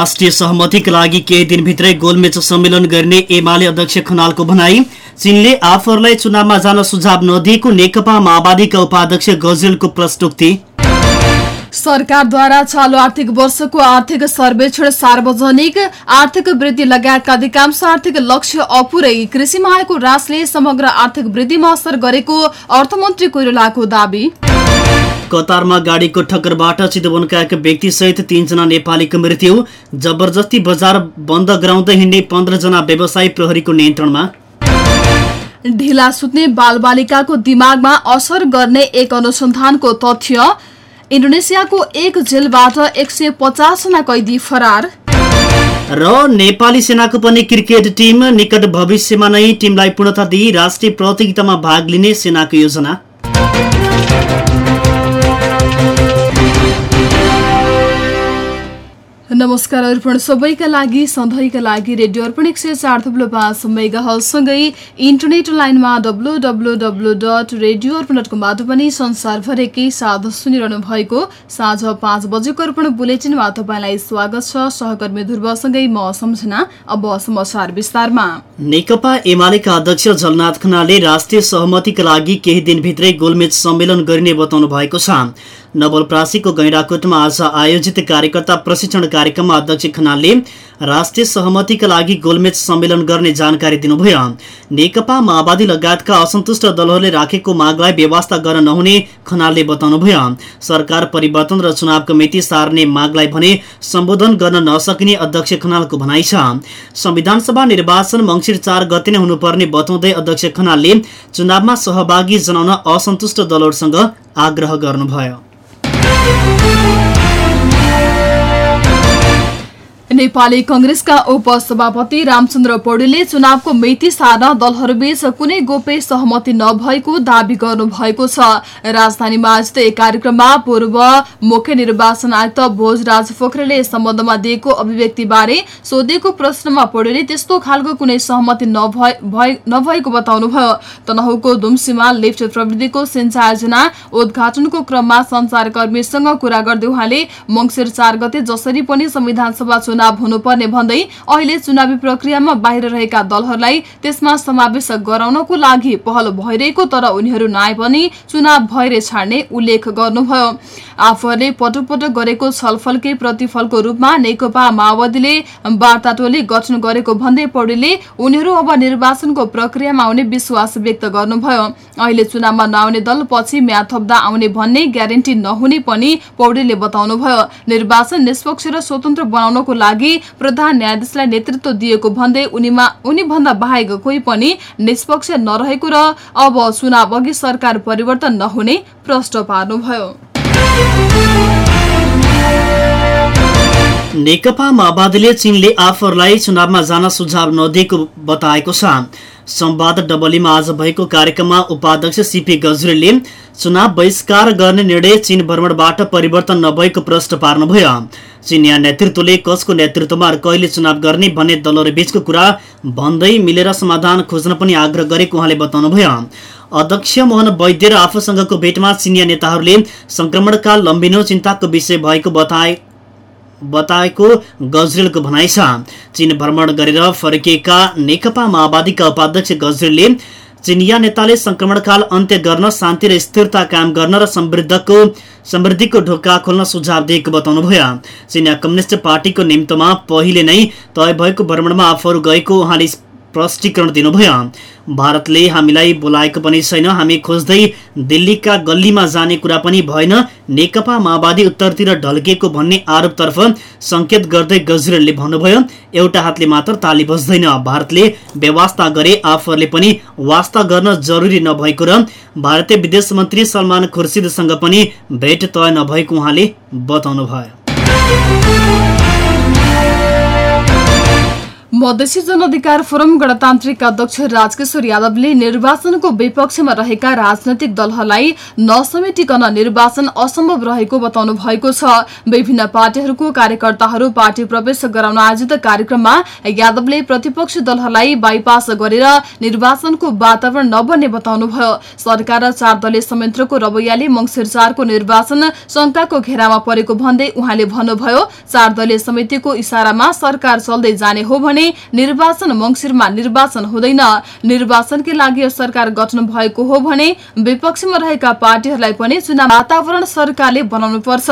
राष्ट्रिय सहमतिका लागि केही दिनभित्रै गोलमेच सम्मेलन गर्ने एमाले अध्यक्ष खनालको भनाई। चीनले आफूहरूलाई चुनावमा जान सुझाव नदिएको नेकपा माओवादीका उपाध्यक्ष गजरेलको प्रस्तुक्ति सरकारद्वारा चालु आर्थिक वर्षको आर्थिक सर्वेक्षण सार्वजनिक आर्थिक वृद्धि लगायतका अधिकांश आर्थिक लक्ष्य अपुरै कृषिमा आएको रासले समग्र आर्थिक वृद्धिमा असर गरेको अर्थमन्त्री कोइरालाको दावी। कतारमा गाडीको ठक्करबाट चितवनका एक व्यक्तिसहित तीनजना नेपालीको मृत्यु। जबरजस्ती बजार बन्द गराउँदै हिँड्ने पन्ध्रजना व्यवसायी प्रहरीको नियन्त्रणमा। ढिला सुत्ने बालबालिकाको दिमागमा असर गर्ने एक अनुसन्धानको तथ्य। इन्डोनेसियाको एक जेलबाट एक सय पचासजना कैदी फरार। र नेपाली सेनाको पनि क्रिकेट टिम निकट भविष्यमा नै टिमलाई पूर्णता दिई राष्ट्रिय प्रतियोगितामा भाग लिने सेनाको योजना। नमस्कार अर्पण सबैका लागि सधैँका लागि रेडियो अर्पण एक सय चार थुप्लो पाँच मेगाहलसँगै इन्टरनेट लाइनमा W W W dot radio Arpan dot कमबाट पनि संसारभरिकै साथ सुनिरहनु भएको साँझ पाँच बजेको अर्पण बुलेटिनमा तपाईँलाई स्वागत छ। सहकर्मी ध्रुवसँगै म सम्झना अब समाचार विस्तारमा। नेकपा एमालेका अध्यक्ष झलनाथ खनालले राष्ट्रिय सहमतिका लागि केही दिनभित्रै गोलमेच सम्मेलन गरिने बताउनु भएको छ। नवलप्रासीको गैंडाकोटमा आज आयोजित कार्यकर्ता प्रशिक्षण कार्यक्रममा अध्यक्ष खनालले राष्ट्रिय सहमतिका लागि गोलमेच सम्मेलन गर्ने जानकारी दिनुभयो। नेकपा माओवादी लगायतका असन्तुष्ट दलहरूले राखेको मागलाई व्यवस्था गर्न नहुने खनालले बताउनुभयो। सरकार परिवर्तन र चुनावको मिति सार्ने मागलाई भने सम्बोधन गर्न नसकिने अध्यक्ष खनालको भनाइ छ। संविधान सभा निर्वाचन मङ्सिर चार गते नै हुनुपर्ने बताउँदै अध्यक्ष खनालले चुनावमा सहभागी जनाउन असन्तुष्ट दलहरूसँग आग्रह गर्नुभयो। नेपाली कंग्रेसका उपसभापति रामचन्द्र पौडेलले चुनावको मिति सार्न दलहरूबीच कुनै गोप्य सहमति नभएको दावी गर्नुभएको छ। राजधानीमा आयोजित एक कार्यक्रममा पूर्व मुख्य निर्वाचन आयुक्त भोजराज पोखरेलले सम्बन्धमा दिएको अभिव्यक्तिबारे सोधिएको प्रश्नमा पौडेलले त्यस्तो खालको कुनै सहमति नभएको बताउनुभयो। तनहुको दुम्सीमा लिफ्ट प्रविधिको सिंचायोजना उद्घाटनको क्रममा संचारकर्मीसँग कुरा गर्दै उहाँले मंगिर चार गते जसरी पनि संविधान सभा चुनाव हुनुपर्ने भन्दै अहिले चुनावी प्रक्रियामा बाहिर रहेका दलहरूलाई त्यसमा समावेश गराउनको लागि पहल भइरहेको तर उनीहरू नआए पनि चुनाव भएर छाड्ने उल्लेख गर्नुभयो। आफूहरूले पटक पटक गरेको छलफलकै प्रतिफलको रूपमा नेकपा माओवादीले वार्ता टोली गठन गरेको भन्दै पौडेलले उनीहरू अब निर्वाचनको प्रक्रियामा आउने विश्वास व्यक्त गर्नुभयो। अहिले चुनावमा नआउने दल पछि म्याद थप्दा आउने भन्ने ग्यारेन्टी नहुने पनि पौडेलले बताउनुभयो। निर्वाचन निष्पक्ष र स्वतन्त्र बनाउनको लागि प्रधान न्यायाधीशलाई नेतृत्व दिएको भन्दै उनीमा उनीभन्दा बाहेक कोही पनि निष्पक्ष नरहेको र अब चुनाव अघि सरकार परिवर्तन नहुने प्रश्न पार्नुभयो। नेकपा माओवादीले चीनले आफूहरूलाई चुनावमा जान सुझाव नदिएको बताएको छ। संवाद डबलीमा आज भएको कार्यक्रममा उपाध्यक्ष सीपी गजरेलले चुनाव बहिष्कार गर्ने निर्णय चीन भ्रमणबाट परिवर्तन नभएको प्रश्न पार्नुभयो। चिनिया नेतृत्वले कसको नेतृत्वमा कहिले चुनाव गर्ने भन्ने दलहरू बीचको कुरा भन्दै मिलेर समाधान खोज्न पनि आग्रह गरेको उहाँले बताउनुभयो। अध्यक्ष मोहन वैद्य र आफूसँगको भेटमा चिनिया नेताहरूले संक्रमणकाल लम्बिनो चिन्ताको विषय भएको बताए बताएको गजरेलको भनाइ छ। चीन भ्रमण गरेर फर्किएका नेकपा माओवादीका उपाध्यक्ष गजरेलले चिनिया नेताले संक्रमणकाल अन्त्य गर्न शान्ति र स्थिरता कायम गर्न र समृद्धको समृद्धिको ढोका खोल्न सुझाव दिएको बताउनुभयो। चिनिया कम्युनिस्ट पार्टीको निम्तमा पहिले नै तय भएको भ्रमणमा आफूहरू गएको उहाँले प्रष्टीकरण दिनुभयो। भारतले हामीलाई बोलाएको पनि छैन। हामी खोज्दै दिल्लीका गल्लीमा जाने कुरा पनि भएन। नेकपा माओवादी उत्तरतिर ढल्किएको भन्ने आरोपतर्फ संकेत गर्दै गजरेलले भन्नुभयो एउटा हातले मात्र ताली बज्दैन। भारतले व्यवस्था गरे आफूहरूले पनि वास्ता गर्न जरुरी नभएको र भारतीय विदेश मन्त्री सलमान खुर्सिदसँग पनि भेट तय नभएको उहाँले बताउनुभयो। मधेसी जनअधिकार फोरम गणतान्त्रिक अध्यक्ष राजकिशोर यादवले निर्वाचनको विपक्षमा रहेका राजनैतिक दलहरूलाई नसमेटिकन निर्वाचन असम्भव रहेको बताउनु भएको छ। विभिन्न पार्टीहरूको कार्यकर्ताहरू पार्टी प्रवेश गराउन आयोजित कार्यक्रममा यादवले प्रतिपक्ष दलहरूलाई बाइपास गरेर निर्वाचनको वातावरण नबन्ने बताउनुभयो। सरकार र चार दलीय संयन्त्रको रवैयाले मंगिर चारको निर्वाचन शंकाको घेरामा परेको भन्दै उहाँले भन्नुभयो चार दलीय समितिको इशारामा सरकार चल्दै जाने हो भने निर्वाचन मंगिरमा निर्वाचन हुँदैन। निर्वाचनकै लागि सरकार गठन भएको हो भने विपक्षमा रहेका पार्टीहरूलाई पनि चुनाव वातावरण सरकारले बनाउनु पर्छ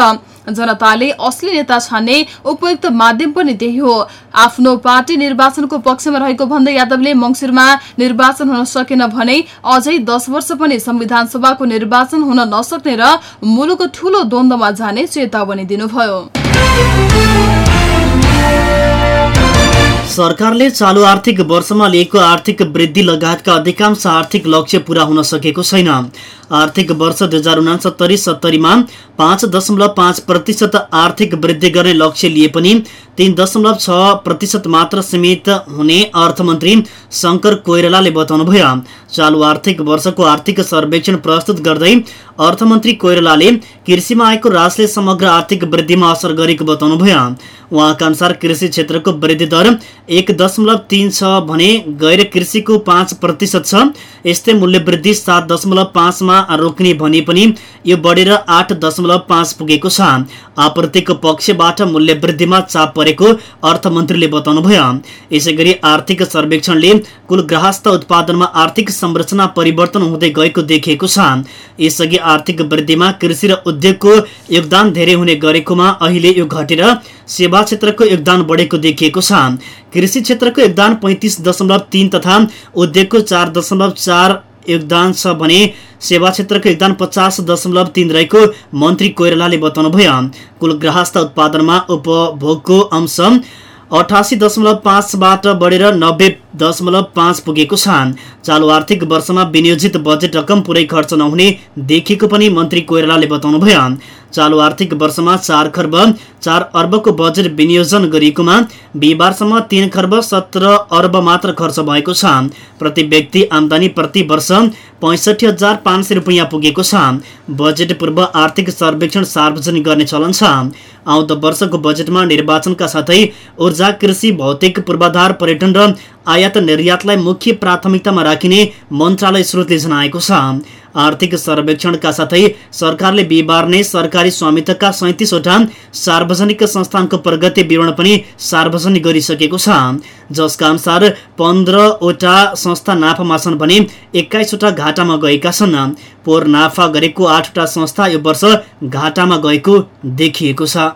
जनताले असली नेता छान्ने उपयुक्त माध्यम पनि त्यही हो। आफ्नो पार्टी निर्वाचनको पक्षमा रहेको भन्दै यादवले मंगिरमा निर्वाचन हुन सकेन भने अझै दस वर्ष पनि संविधान सभाको निर्वाचन हुन नसक्ने र मुलुक ठूलो द्वन्दमा जाने चेतावनी दिनुभयो। सरकारले चालु आर्थिक वर्षमा लिएको आर्थिक वृद्धि लगायतका अधिकांश आर्थिक लक्ष्य पूरा हुन सकेको छैन। आर्थिक वर्ष दुई हजार उनासत्तरी सत्तरीमा पाँच दशमलव पाँच प्रतिशत आर्थिक वृद्धि गर्ने लक्ष्य लिए पनि तीन दशमलव छ प्रतिशत मात्र सीमित हुने अर्थमन्त्री शङ्कर कोइरालाले बताउनुभयो। चालु आर्थिक वर्षको आर्थिक सर्वेक्षण प्रस्तुत गर्दै अर्थमन्त्री कोइरालाले कृषिमा आएको रासले समग्र आर्थिक वृद्धिमा असर गरेको बताउनुभयो। उहाँका अनुसार कृषि क्षेत्रको वृद्धि दर एक दशमलव तिन छ भने गैर कृषिको पाँच प्रतिशत छ। यस्तै मूल्य वृद्धि सात दशमलव पाँचमा रोक्ने भने पनि यो बढेर आठ दशमलव पाँच पुगेको छ। आपूर्तिको पक्षबाट मूल्य वृद्धिमा चाप परेको अर्थमन्त्रीले बताउनुभयो। यसै गरी आर्थिक सर्वेक्षणले कुल ग्राहस्थ उत्पादनमा आर्थिक संरचना परिवर्तन हुँदै गएको देखिएको छ। यसअघि आर्थिक वृद्धिमा कृषि र उद्योगको योगदान धेरै हुने गरेकोमा अहिले यो घटेर सेवा क्षेत्रको योगदान बढेको देखिएको छ। कृषि क्षेत्रको योगदान पैँतिस दशमलव तिन तथा उद्योगको चार दशमलव चार योगदान छ भने सेवा क्षेत्रको योगदान पचास दशमलव तिन रहेको मन्त्री कोइरालाले बताउनुभयो। कुल ग्राहस्थ उत्पादनमा उपभोगको अंश अठासी दशमलव पाँचबाट बढेर नब्बे दशमलव पाँच पुगेको छ। चालु आर्थिक वर्षमा विनियोजित बजेट रकम पुरै खर्च नहुने देखिएको पनि मन्त्री कोइरालाले बताउनुभयो। चालु आर्थिक वर्षमा चार खर्ब चार अर्बको बजेट विनियोजन गरिएकोमा बिहिबारसम्म तीन खर्ब सत्र अर्ब मात्र खर्च भएको छ। प्रति व्यक्ति आमदानी प्रति वर्ष पैँसठी हजार पाँच सय रुपियाँ पुगेको छ। बजेट पूर्व आर्थिक सर्वेक्षण सार्वजनिक गर्ने चलन छ। आउँदो वर्षको बजेटमा निर्वाचनका साथै ऊर्जा कृषि भौतिक पूर्वाधार पर्यटन र आयात निर्यातलाई मुख्य प्राथमिकतामा राखिने मन्त्रालय स्रोतले जनाएको छ। आर्थिक सर्वेक्षणका साथै सरकारले बिहिबार नै सरकारी स्वामित्वका सैतिसवटा सार्वजनिक संस्थानको प्रगति विवरण पनि सार्वजनिक गरिसकेको छ। जसका अनुसार पन्ध्रवटा संस्था नाफामा छन् भने एक्काइसवटा घाटामा गएका छन्। पोहोर नाफा गरेको आठवटा संस्था यो वर्ष घाटामा गएको देखिएको छ।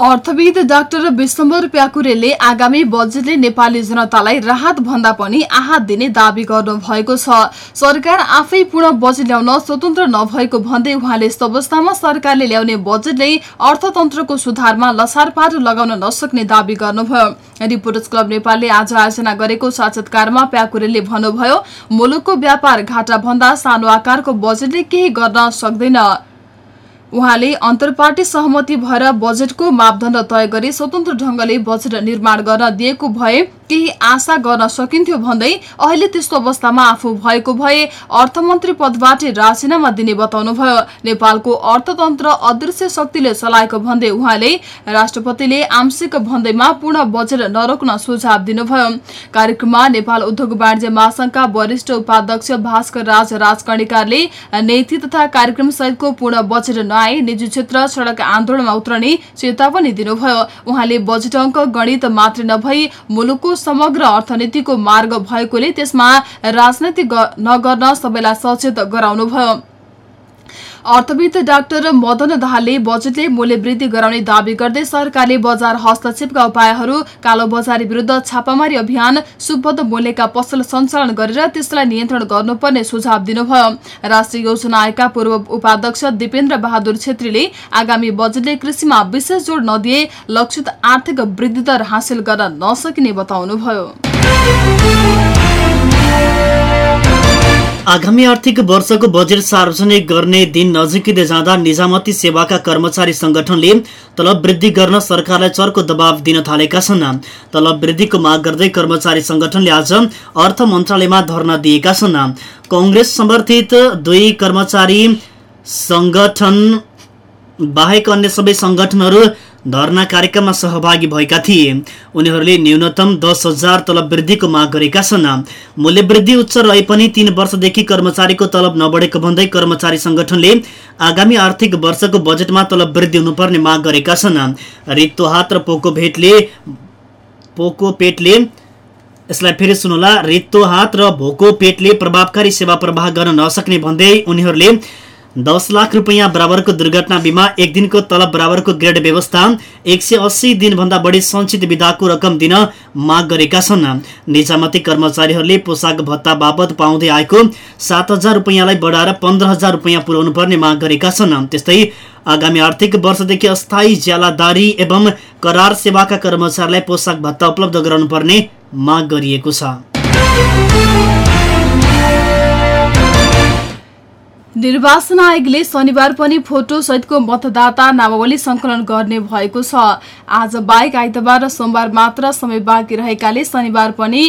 अर्थविद डाक्टर विश्वम्बर प्याकुरेले आगामी बजेटले नेपाली जनतालाई राहत भन्दा पनि आहत दिने दावी गर्नु भएको छ। सरकार आफै पूर्ण बजेट ल्याउन स्वतन्त्र नभएको भन्दै उहाँले यस्तो अवस्थामा सरकारले ल्याउने बजेटले अर्थतन्त्रको सुधारमा लसारपार लगाउन नसक्ने दावी गर्नुभयो। रिपोर्टर्स क्लब नेपालले आज आयोजना गरेको साक्षात्कारमा प्याकुरेले भन्नुभयो मुलुकको व्यापार घाटा भन्दा सानो आकारको बजेटले केही गर्न सक्दैन। उहाँले अन्तर्पार्टी सहमति भएर बजेटको मापदण्ड तय गरी स्वतन्त्र ढंगले बजेट निर्माण गर्न दिएको भए केही आशा गर्न सकिन्थ्यो भन्दै अहिले त्यस्तो अवस्थामा आफू भएको भए अर्थमन्त्री पदबाट राजीनामा दिने बताउनुभयो। नेपालको अर्थतन्त्र अदृश्य शक्तिले चलाएको भन्दै उहाँले राष्ट्रपतिले आंशिक भन्दैमा पूर्ण बजेट नरोक्न सुझाव दिनुभयो। कार्यक्रममा नेपाल उद्योग वाणिज्य महासंघका वरिष्ठ उपाध्यक्ष भास्कर राज राजकर्णिकारले नीति तथा कार्यक्रम सहितको पूर्ण बजेट नआए निजी क्षेत्र सड़क आन्दोलनमा उत्रने चेतावनी दिनुभयो। उहाँले बजेट अङ्क गणित मात्रै नभई मुलुकको समग्र अर्थनीतिको मार्ग भएकोले त्यसमा राजनीति नगर्न सबैलाई सचेत गराउनुभयो। अर्थविद डाक्टर मदन दाहालले बजेटले मूल्य वृद्धि गराउने दावी गर्दै सरकारले बजार हस्तक्षेपका उपायहरू कालो बजारी विरूद्ध छापामारी अभियान सुबद्ध मूल्यका पसल सञ्चालन गरेर त्यसलाई नियन्त्रण गर्नुपर्ने सुझाव दिनुभयो। राष्ट्रिय योजना आयोगका पूर्व उपाध्यक्ष दिपेन्द्र बहादुर छेत्रीले आगामी बजेटले कृषिमा विशेष जोड नदिए लक्षित आर्थिक वृद्धि दर हासिल गर्न नसकिने बताउनुभयो। आगामी आर्थिक वर्षको बजेट सार्वजनिक गर्ने दिन नजिकै जाँदा निजामती सेवाका कर्मचारी संगठनले तलब वृद्धि गर्न सरकारलाई चर्को दबाव दिन थालेका छन्। तलब वृद्धिको माग गर्दै कर्मचारी संगठनले आज अर्थ मन्त्रालयमा धरना दिएका छन्। कङ्ग्रेस समर्थित दुई कर्मचारी संगठन बाहेक अन्य सबै संगठनहरू धरना कार्यक्रममा सहभागी भएका थिए। उनीहरूले न्यूनतम दस हजार तलब वृद्धिको माग गरेका छन्। मूल्य वृद्धि उच्च रहे पनि तीन वर्षदेखि कर्मचारीको तलब नबढेको भन्दै कर्मचारी संगठनले आगामी आर्थिक वर्षको बजेटमा तलब वृद्धि हुनुपर्ने माग गरेका छन्। रित्तो हात र पोको भेटले पोको पेटले यसलाई फेरि सुनौला। रित्तो हात र भोको पेटले प्रभावकारी सेवा प्रवाह गर्न नसक्ने भन्दै उनीहरूले दस लाख रुपियाँ बराबरको दुर्घटना बिमा एक दिनको तलब बराबरको ग्रेड व्यवस्था एक सय अस्सी दिनभन्दा बढी सञ्चित विधाको रकम दिन माग गरेका छन्। निजामती कर्मचारीहरूले पोसाक भत्ता बापत पाउँदै आएको सात हजार रुपियाँलाई बढाएर पन्ध्र हजार रुपियाँ पुर्याउनु पर्ने माग गरेका छन्। त्यस्तै आगामी आर्थिक वर्षदेखि अस्थायी ज्यालादारी एवं करार सेवाका कर्मचारीलाई पोसाक भत्ता उपलब्ध गराउनु पर्ने माग गरिएको छ। निर्वाचन आयोगले शनिबार पनि फोटो सहितको मतदाता नामावली संकलन गर्ने भएको छ। आज बाहेक आइतबार र सोमबार मात्र समय बाँकी रहेकाले शनिबार पनि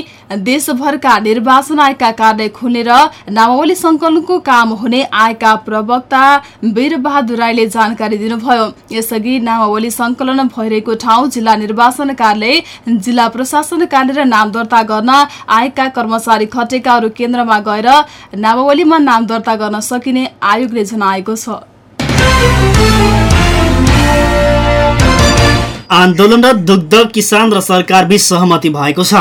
देशभरका निर्वाचन आयोगका कार्य खुल्ने र नामावली संकलनको काम हुने आयोगका प्रवक्ता वीरबहादुर राईले जानकारी दिनुभयो। यसअघि नामावली संकलन भइरहेको ठाउँ जिल्ला निर्वाचन कार्यालय जिल्ला प्रशासन कार्यालय र नाम दर्ता गर्न आयोगका कर्मचारी खटेका अरू केन्द्रमा गएर नामावलीमा नाम दर्ता गर्न सकिने सकिने आयोगले जनाएको छ। आन्दोलन र दुग्ध किसान र सरकार बीच सहमति भएको छ।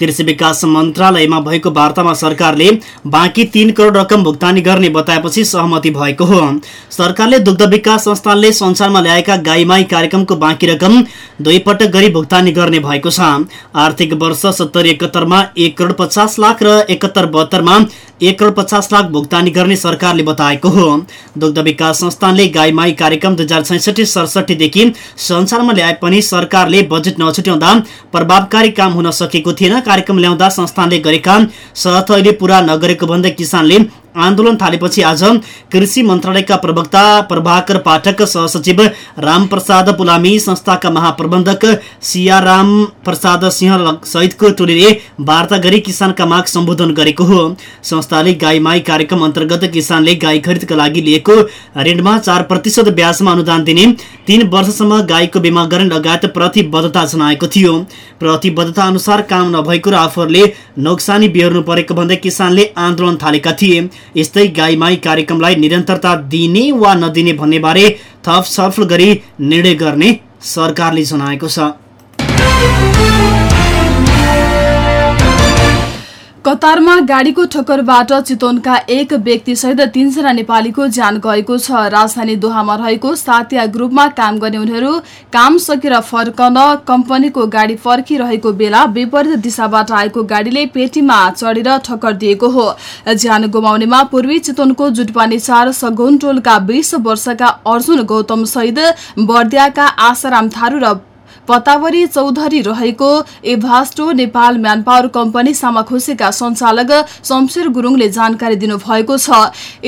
कृषि विकास मन्त्रालयमा भएको वार्तामा सरकारले बाँकी तीन करोड रकम भुक्तानी गर्ने बताएपछि सहमति भएको हो। सरकारले दुग्ध विकास संस्थानले संसारमा ल्याएका गाईमाई कार्यक्रमको बाँकी रकम दुई पटक गरी भुक्तानी गर्ने भएको छ। आर्थिक वर्ष सत्तरी एकहत्तरमा एक करोड पचास लाख र एकहत्तर बहत्तरमा एक करोड पचास लाख भुक्तानी गर्ने सरकारले बताएको हो। दुग्ध विकास संस्थानले गाईमाई कार्यक्रम दुई हजार छैसठी सडसठीदेखि संसारमा ल्याए पनि सरकारले बजेट नछुट्याउँदा प्रभावकारी काम हुन सकेको थिएन। कार्यक्रम ल्याउँदा संस्थानले गरेका सहत अहिले पूरा नगरेको भन्दै किसानले आन्दोलन थालेपछि आज कृषि मन्त्रालयका प्रवक्ता प्रभाकर पाठक सहसचिव रामप्रसाद पुलामी संस्थाका महाप्रबन्धक सियाराम प्रसाद सिंह सहितको टोलीले वार्ता गरी किसानका माग सम्बोधन गरेको हो। संस्थाले गाई माई कार्यक्रम अन्तर्गत किसानले गाई खरिदका लागि लिएको ऋणमा चार प्रतिशत ब्याजमा अनुदान दिने तीन वर्षसम्म गाईको बिमा गर्ने लगायत प्रतिबद्धता जनाएको थियो। प्रतिबद्धता अनुसार काम नभएको र आफूहरूले नोक्सानी बिहोर्नु परेको भन्दै किसानले आन्दोलन थालेका थिए। यस्तै गाईमाई कार्यक्रमलाई निरन्तरता दिने वा नदिने भन्ने बारे थप छलफल गरी निर्णय गर्ने सरकारले जनाएको छ। कतारमा गाडीको ठक्करबाट चितवनका एक व्यक्तिसहित तीनजना नेपालीको ज्यान गएको छ। राजधानी दोहामा रहेको सातिया ग्रुपमा काम गर्ने उनीहरू काम सकेर फर्कन कम्पनीको गाडी फर्किरहेको बेला विपरीत दिशाबाट आएको गाडीले पेटीमा चढेर ठक्कर दिएको हो। ज्यान गुमाउनेमा पूर्वी चितवनको जुटपानी चार सगुन टोलका बीस वर्षका अर्जुन गौतम सहित बर्दियाका आशाराम थारू र पतावरी चौधरी रहेको एभास्टो नेपाल म्यानपावर कम्पनी सामाखुसीका सञ्चालक शमशेर गुरुङले जानकारी दिनुभएको छ।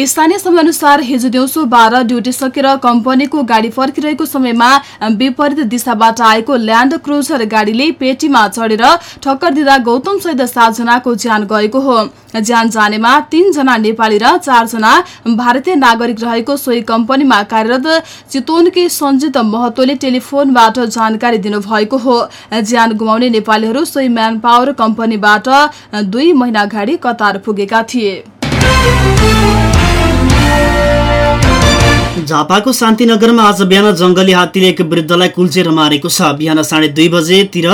स्थानीय समयअनुसार हिजो दिउँसो बाह्र ड्युटी सकेर कम्पनीको गाडी फर्किरहेको समयमा विपरीत दिशाबाट आएको ल्यान्ड क्रुजर गाडीले पेटीमा चढेर ठक्कर दिँदा गौतम सहित सातजनाको ज्यान गएको हो। ज्यान जानेमा तीनजना नेपाली र चारजना भारतीय नागरिक रहेको सोही कम्पनीमा कार्यरत चितवनकी सञ्जित महतोले टेलिफोनबाट जानकारी दिनुभएको हो। ज्यान गुमाउने नेपालीहरू सोही म्यान पावर कम्पनीबाट दुई महिना अगाडि कतार पुगेका थिए। झापाको शान्तिनगरमा आज बिहान जङ्गली हात्तीले एक वृद्धलाई कुल्चेर मारेको छ। बिहान साढे दुई बजेतिर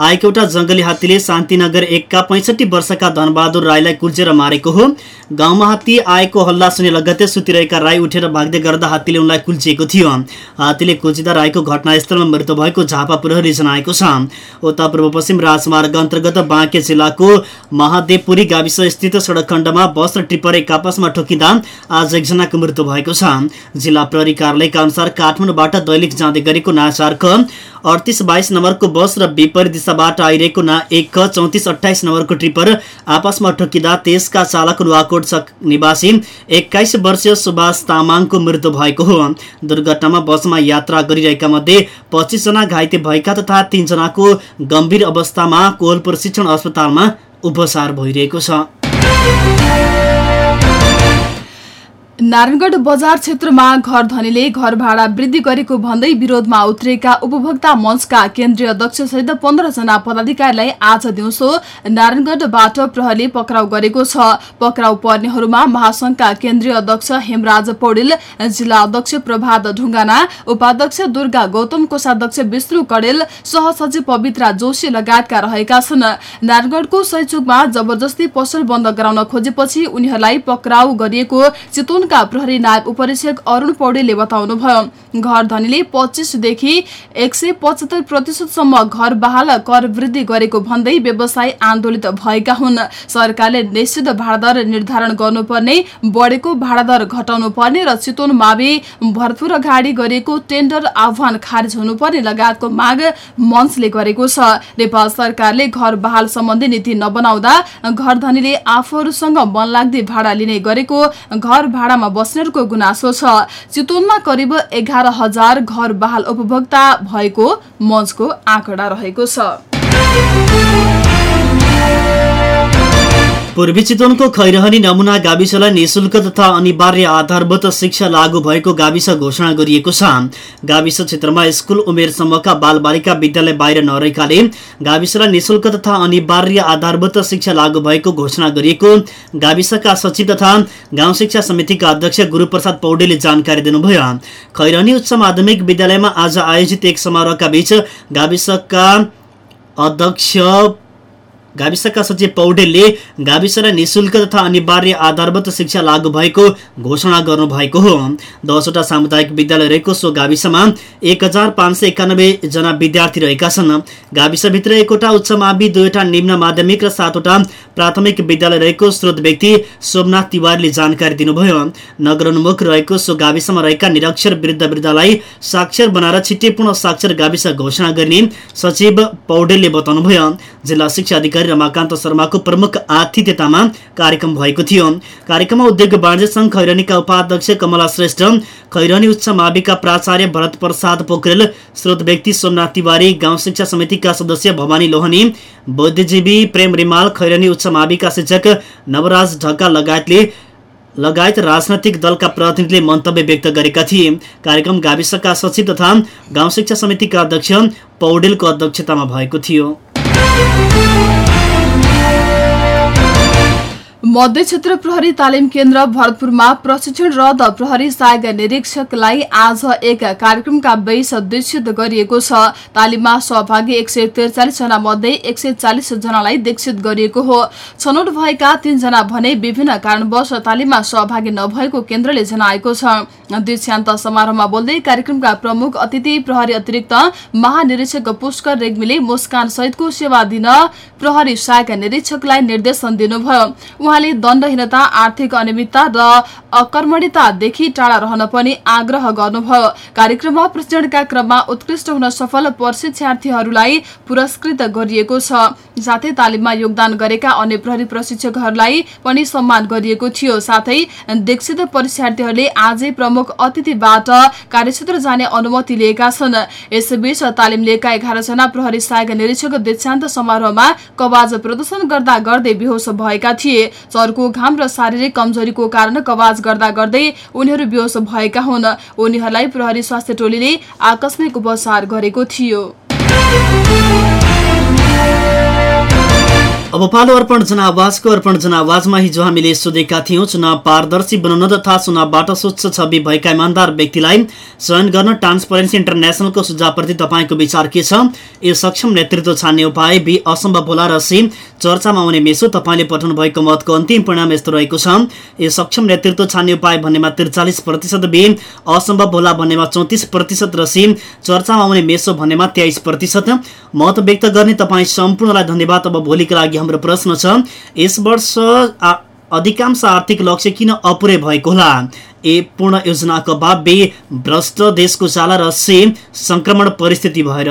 आएको एउटा जङ्गली हात्तीले शान्तिनगर एकका पैँसठी वर्षका धनबहादुर राईलाई कुल्चेर मारेको हो। गाउँमा हात्ती आएको हल्ला सुने लगत्तै सुतिरहेका राई उठेर भाग्दै गर्दा हात्तीले उनलाई कुल्चिएको थियो। हात्तीले कुल्चिँदा राईको घटनास्थलमा मृत्यु भएको झापा प्रहरी जनाएको छ। उता पूर्व पश्चिम राजमार्ग अन्तर्गत बाँके जिल्लाको महादेवपुरी गाविस स्थित सडक खण्डमा बस र टिप्पर एक आपसमा ठोकिँदा आज एकजनाको मृत्यु भएको छ। जिल्ला प्रहरी कार्यालयका अनुसार काठमाडौँबाट दैलेख जाँदै गरेको नाचार्क अडतिस बाइस नम्बरको बस र विपरीत दिशाबाट आइरहेको ना एक चौतिस अठाइस नम्बरको ट्रिपर आपसमा ठोकिँदा त्यसका चालक नुवाकोट निवासी एक्काइस वर्षीय सुभाष तामाङको मृत्यु भएको हो। दुर्घटनामा बसमा यात्रा गरिरहेका मध्ये पच्चिसजना घाइते भएका तथा तीनजनाको गम्भीर अवस्थामा कोहल प्रशिक्षण अस्पतालमा उपचार भइरहेको छ। नारायणगढ बजार क्षेत्रमा घर धनीले घर भाडा वृद्धि गरेको भन्दै विरोधमा उत्रेका उपभोक्ता मंचका केन्द्रीय अध्यक्ष सहित पन्ध्रजना पदाधिकारीलाई आज दिउँसो नारायणगढबाट प्रहरीले पक्राउ गरेको छ। पक्राउ पर्नेहरूमा महासंघका केन्द्रीय अध्यक्ष हेमराज पौडेल जिल्ला अध्यक्ष प्रभात ढुङ्गाना उपाध्यक्ष दुर्गा गौतम कोषाध्यक्ष विष्णु कडेल सहसचिव पवित्रा जोशी लगायतका रहेका छन्। नारायणगढको सहयोगमा जबरजस्ती पसल बन्द गराउन खोजेपछि उनीहरूलाई पक्राउ गरिएको चितवन का प्रहरी नायब उपरीक्षक अरूण पौडेलले बताउनुभयो घर धनीले पच्चिसदेखि एक सय पचहत्तर प्रतिशतसम्म घर बहाल कर वृद्धि गरेको भन्दै व्यवसाय आन्दोलित भएका हुन्। सरकारले निश्चित भाडादर निर्धारण गर्नुपर्ने बढेको भाडादर घटाउनु पर्ने र चितवन मावि भरतपुर अगाडि गरेको टेन्डर आह्वान खारेज हुनुपर्ने लगायतको माग मञ्चले गरेको छ। नेपाल सरकारले घर बहाल सम्बन्धी नीति नबनाउँदा घर धनीले आफूहरूसँग मनलाग्दी भाडा लिने गरेको घर भाडा भाडामा बस्नेहरूको गुनासो छ। चितवनमा करिब एघार हजार घर बहाल उपभोक्ता भएको मञ्चको आँकडा रहेको छ। पूर्वी चितवनको खैरहनी नमुना गाविसलाई निशुल्क तथा अनिवार्य आधारभूत शिक्षा लागू भएको गाविस घोषणा गरिएको छ। गाविस क्षेत्रमा स्कुल उमेरसम्मका बालबालिका विद्यालय बाहिर नरहेकाले गाविसलाई निशुल्क तथा अनिवार्य आधारभूत शिक्षा लागू भएको घोषणा गरिएको गाविसका सचिव तथा गाउँ शिक्षा समितिका अध्यक्ष गुरूप्रसाद पौडेलले जानकारी दिनुभयो। खैरहनी उच्च माध्यमिक विद्यालयमा आज आयोजित एक समारोहका बीच गाविसका अध्यक्ष गाविसका सचिव पौडेलले गाविसलाई निशुल्क तथा अनिवार्य आधारभूत शिक्षा लागू भएको घोषणा गर्नुभएको हो। दसवटा सामुदायिक विद्यालय रहेको सो गाविसमा एक हजार पाँच सय एकानब्बे जना विद्यार्थी रहेका छन्। गाविसभित्र एकवटा उच्च मावि दुईवटा निम्न माध्यमिक र सातवटा प्राथमिक विद्यालय रहेको स्रोत व्यक्ति सोमनाथ तिवारीले जानकारी दिनुभयो। नगरोन्मुख रहेको सो गाविसमा रहेका निरक्षर वृद्ध वृद्धलाई साक्षर बनाएर छिट्टै पूर्ण साक्षर गाविस घोषणा गर्ने सचिव पौडेलले बताउनुभयो। जिल्ला शिक्षा अधिकारी अधिकारी रमाकान्त शर्माको प्रमुख आतिथ्यतामा कार्यक्रम भएको थियो। कार्यक्रममा उद्योग वाणिज्य संघ खैरनीका उपाध्यक्ष कमला श्रेष्ठ खैरनी उच्च माविका प्राचार्य भरत प्रसाद पोखरेल स्रोत व्यक्ति सोमनाथ तिवारी गाउँ शिक्षा समितिका सदस्य भवानी लोहनी बुद्धिजीवी प्रेम रिमाल खैरनी उच्च माविका शिक्षक नवराज ढका लगायतले लगायत राजनैतिक दलका प्रतिनिधिले मन्तव्य व्यक्त गरेका थिए। कार्यक्रम गाविसका सचिव तथा गाउँ शिक्षा समितिका अध्यक्ष पौडेलको अध्यक्षतामा भएको थियो। मध्य क्षेत्र प्रहरी तालिम केन्द्र भरतपुरमा प्रशिक्षणरत प्रहरी सहायक निरीक्षकलाई आज एक कार्यक्रमका बेस दीक्षित गरिएको छ। तालिममा सहभागी एक सय त्रिचालिस जना मध्ये एक सय चालिस जनालाई दीक्षित गरिएको हो। छनौट भएका तीनजना भने विभिन्न कारणवश तालिममा सहभागी नभएको केन्द्रले जनाएको छ। दीक्षान्त समारोहमा बोल्दै कार्यक्रमका प्रमुख अतिथि प्रहरी अतिरिक्त महानिरीक्षक पुष्कर रेग्मीले मुस्कान सहितको सेवा दिन प्रहरी सहायक निरीक्षकलाई निर्देशन दिनुभयो। उहाँले दण्डहीनता आर्थिक अनियमितता र अकर्मणितादेखि टाढा रहन पनि आग्रह गर्नुभयो। कार्यक्रममा प्रशिक्षणका क्रममा उत्कृष्ट हुन सफल प्रशिक्षार्थीहरूलाई पुरस्कृत गरिएको छ। साथै तालिममा योगदान गरेका अन्य प्रहरी प्रशिक्षकहरूलाई पनि सम्मान गरिएको थियो। साथै दीक्षित परीक्षार्थीहरूले आजै प्रमुख अतिथिबाट कार्यक्षेत्र जाने अनुमति लिएका छन्। यसैबीच तालिम लिएका एघारजना प्रहरी सहायक निरीक्षक दीक्षान्त समारोहमा कवाज प्रदर्शन गर्दा गर्दै बेहोस भएका थिए। चर्को घाम र शारीरिक कमजोरीको कारण कवाज गर्दा गर्दै उनीहरू बेहोस भएका हुन्। उनीहरूलाई प्रहरी स्वास्थ्य टोलीले आकस्मिक उपचार गरेको थियो। अब पालो अर्पण जनावाजको अर्पण जनावाजमा हिजो हामीले सोधेका थियौँ चुनाव पारदर्शी बनाउन तथा चुनावबाट स्वच्छ छवि भएका इमान्दार व्यक्तिलाई चयन गर्न ट्रान्सपरेन्सी इन्टरनेसनलको सुझावप्रति तपाईँको विचार के छ? ए सक्षम नेतृत्व छान्ने उपाय बी असम्भव होला र सी चर्चामा आउने मेसो तपाईँले पठाउनु भएको मतको अन्तिम परिणाम यस्तो रहेको छ। ए सक्षम नेतृत्व छान्ने उपाय भन्नेमा त्रिचालिस प्रतिशत बी असम्भव होला भन्नेमा चौतिस प्रतिशत र सी चर्चामा आउने मेसो भन्नेमा तेइस प्रतिशत। मत व्यक्त गर्ने तपाईँ सम्पूर्णलाई धन्यवाद। अब भोलिका लागि हाम्रो प्रश्न छ यस वर्ष अधिकांश आर्थिक लक्ष्य किन अपुरै भएको होला? ए पूर्ण योजनाको अभाव बे भ्रष्ट देशको चाला र से संक्रमण परिस्थिति भएर।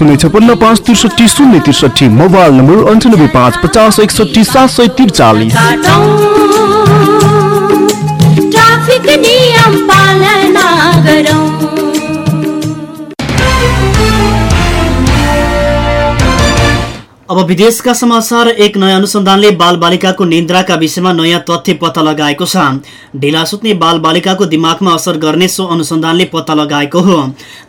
शून्य छपन्न पाँच त्रिसठी शून्य त्रिसठी मोबाइल नम्बर अन्ठानब्बे पाँच पचास एकसठी सात सय त्रिचालिस। ट्राफिक नियम पालना गरौँ। अब विदेशका समाचार एक नयाँ अनुसन्धानले बाल बालिकाको निन्द्राका विषयमा नयाँ तथ्य पत्ता लगाएको छ। ढिला सुत्ने बाल बालिकाको दिमागमा असर गर्ने सो अनुसन्धानले पत्ता लगाएको हो।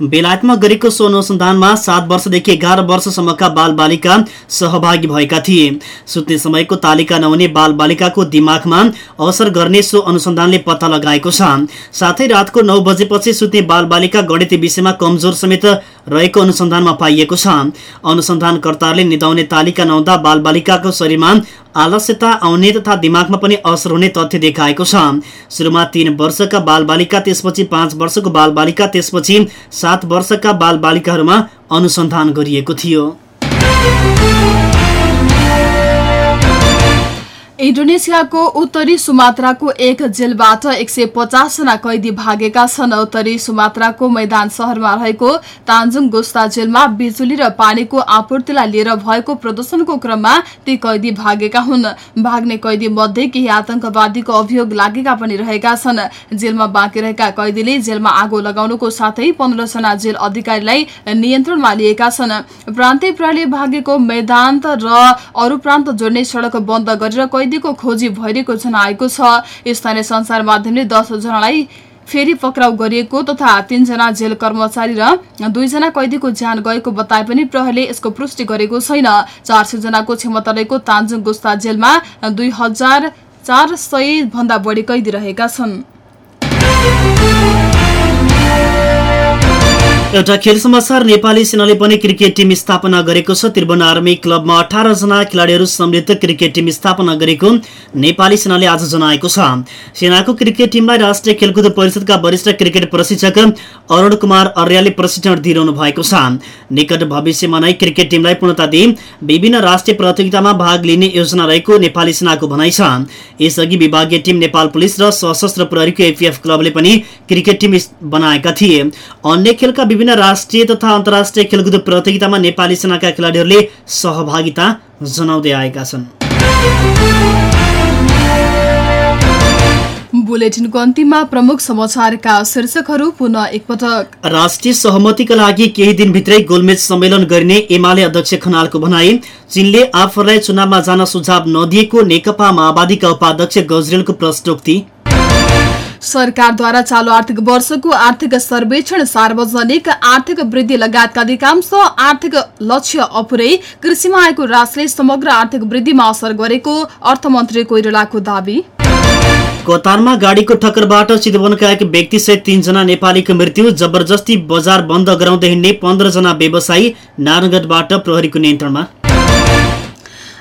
बेलायतमा गरेको सो अनुसन्धानमा सात वर्षदेखि एघार वर्षसम्मका बाल बालिका सहभागी भएका थिए। सुत्ने समयको तालिका नहुने बाल बालिकाको दिमागमा असर गर्ने सो अनुसन्धानले पत्ता लगाएको छ। साथै रातको नौ बजेपछि सुत्ने बाल बालिका गणित विषयमा कमजोर समेत रहेको अनुसन्धानमा पाइएको छ। अनुसन्धानकर्ताहरूले निदाउने तालिका नहुँदा बालबालिकाको शरीरमा आलस्यता आउने तथा दिमागमा पनि असर हुने तथ्य देखाएको छ। सुरुमा तीन वर्षका बालबालिका त्यसपछि पाँच वर्षको बालबालिका त्यसपछि सात वर्षका बालबालिकाहरूमा अनुसन्धान गरिएको थियो। इन्डोनेसियाको उत्तरी सुमात्राको एक जेलबाट एक सय पचासजना कैदी भागेका छन्। उत्तरी सुमात्राको मैदान शहरमा रहेको तान्जुङ गोस्ता जेलमा बिजुली र पानीको आपूर्तिलाई लिएर भएको प्रदर्शनको क्रममा ती कैदी भागेका हुन्। भाग्ने कैदी मध्ये केही आतंकवादीको अभियोग लागेका पनि रहेका छन्। जेलमा बाँकी रहेका कैदीले जेलमा आगो लगाउनुको साथै पन्ध्रजना जेल अधिकारीलाई नियन्त्रणमा लिएका छन्। प्रान्तीय प्रहरीले भागेको मैदान र अरू प्रान्त जोड्ने सड़क बन्द गरेर कैदीको खोजी भइरहेको जनाएको छ। स्थानीय संसार माध्यमले दस जनालाई फेरि पक्राउ गरिएको तथा तीनजना जेल कर्मचारी र दुईजना कैदीको ज्यान गएको बताए पनि प्रहरीले यसको पुष्टि गरेको छैन। चार सय जनाको क्षमता रहेको तान्जुङ गुस्ता जेलमा दुई हजार चार सय भन्दा बढी कैदी रहेका छन्। एउटा खेल समाचार नेपाली सेनाले पनि क्रिकेट टिम स्थापना गरेको छ। त्रिभुवन आर्मी क्लबमा अठार जना खेलाडीहरू सम्मिलित क्रिकेट टिम स्थापना गरेको नेपाली सेनाले आज जनाएको छ। सेनाको क्रिकेट टिमलाई राष्ट्रिय खेलकुद परिषदका वरिष्ठ क्रिकेट प्रशिक्षक अरुण कुमार अर्यालले प्रशिक्षण दिइरहनु भएको छ। निकट भविष्यमा नै क्रिकेट टिमलाई पूर्णता दिई विभिन्न राष्ट्रिय प्रतियोगितामा भाग लिने योजना रहेको नेपाली सेनाको भनाइ छ। यसअघि विभागीय टिम नेपाल पुलिस र सशस्त्र प्रहरीको एपिएफ क्लबले पनि क्रिकेट टिम बनाएका थिए। अन्य खेलका विभिन्न राष्ट्रिय तथा अन्तर्राष्ट्रिय खेलकुद प्रतियोगितामा नेपाली सेनाका खेलाडीहरूले सहभागिता जनाउँदै आएका छन्। बुलेटिनको अन्तिममा प्रमुख समाचारका शीर्षकहरू पुनः एकपटक। राष्ट्रिय सहमतिका लागि केही दिनभित्रै गोलमेज सम्मेलन गरिने एमाले अध्यक्ष खनालको भनाई चीनले आफूलाई चुनावमा जान सुझाव नदिएको नेकपा माओवादीका उपाध्यक्ष गजरेलको प्रश्नोक्ति सरकारद्वारा चालू आर्थिक वर्षको आर्थिक सर्वेक्षण सार्वजनिक आर्थिक वृद्धि लगायतका अधिकांश आर्थिक लक्ष्य अपुरै कृषिमा आएको रासले समग्र आर्थिक वृद्धिमा असर गरेको अर्थमन्त्री कोइरालाको दावी। कतारमा गाडीको ठक्करबाट चितवनका एक व्यक्तिसहित तीनजना नेपालीको मृत्यु जबरजस्ती बजार बन्द गराउँदै हिँड्ने पन्ध्रजना व्यवसायी नारायणगढबाट प्रहरीको नियन्त्रणमा।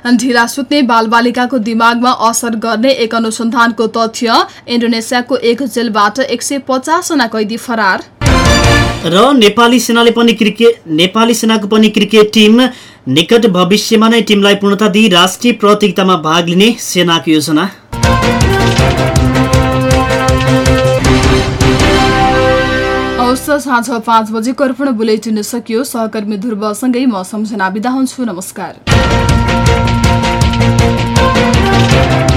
ढिला सुत्ने बालबालिकाको दिमागमा असर गर्ने एक अनुसन्धानको तथ्य इन्डोनेसियाको एक जेलबाट एक सय पचासजना कैदी फरार। र नेपाली सेनाले पनि क्रिकेट नेपाली सेनाको पनि क्रिकेट टिम निकट भविष्यमा नै टिमलाई पूर्णता दिई राष्ट्रिय प्रतियोगितामा भाग लिने सेनाको योजना। साँझ पाँच बजेको अर्पण बुलेटिन सकियो सहकर्मी ध्रुवसँगै म सम्झना बिदा हुन्छु। नमस्कार। どうぞ。